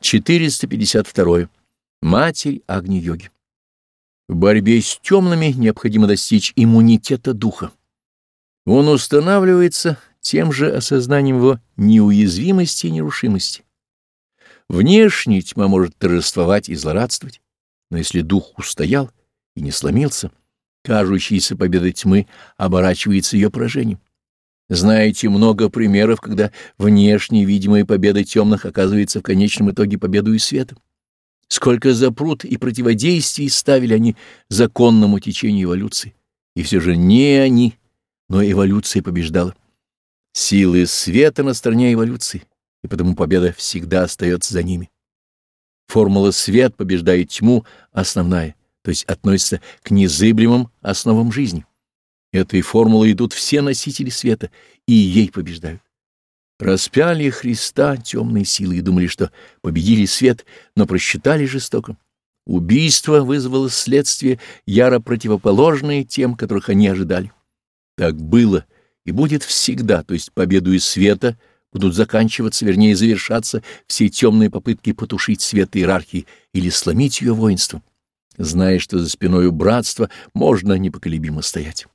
452. Матерь Агни-йоги. В борьбе с темными необходимо достичь иммунитета духа. Он устанавливается тем же осознанием его неуязвимости и нерушимости. Внешне тьма может торжествовать и злорадствовать, но если дух устоял и не сломился, кажущаяся победа тьмы оборачивается ее поражением. Знаете много примеров, когда внешне видимая победа темных оказывается в конечном итоге победой света. Сколько запрут и противодействий ставили они законному течению эволюции. И все же не они, но эволюция побеждала. Силы света на стороне эволюции, и потому победа всегда остается за ними. Формула «свет побеждает тьму» основная, то есть относится к незыблемым основам жизни. Этой формулой идут все носители света, и ей побеждают. Распяли Христа темные силы и думали, что победили свет, но просчитали жестоко. Убийство вызвало следствие, яро противоположное тем, которых они ожидали. Так было и будет всегда, то есть победу и света будут заканчиваться, вернее, завершаться все темные попытки потушить свет иерархии или сломить ее воинством, зная, что за спиной братства можно непоколебимо стоять.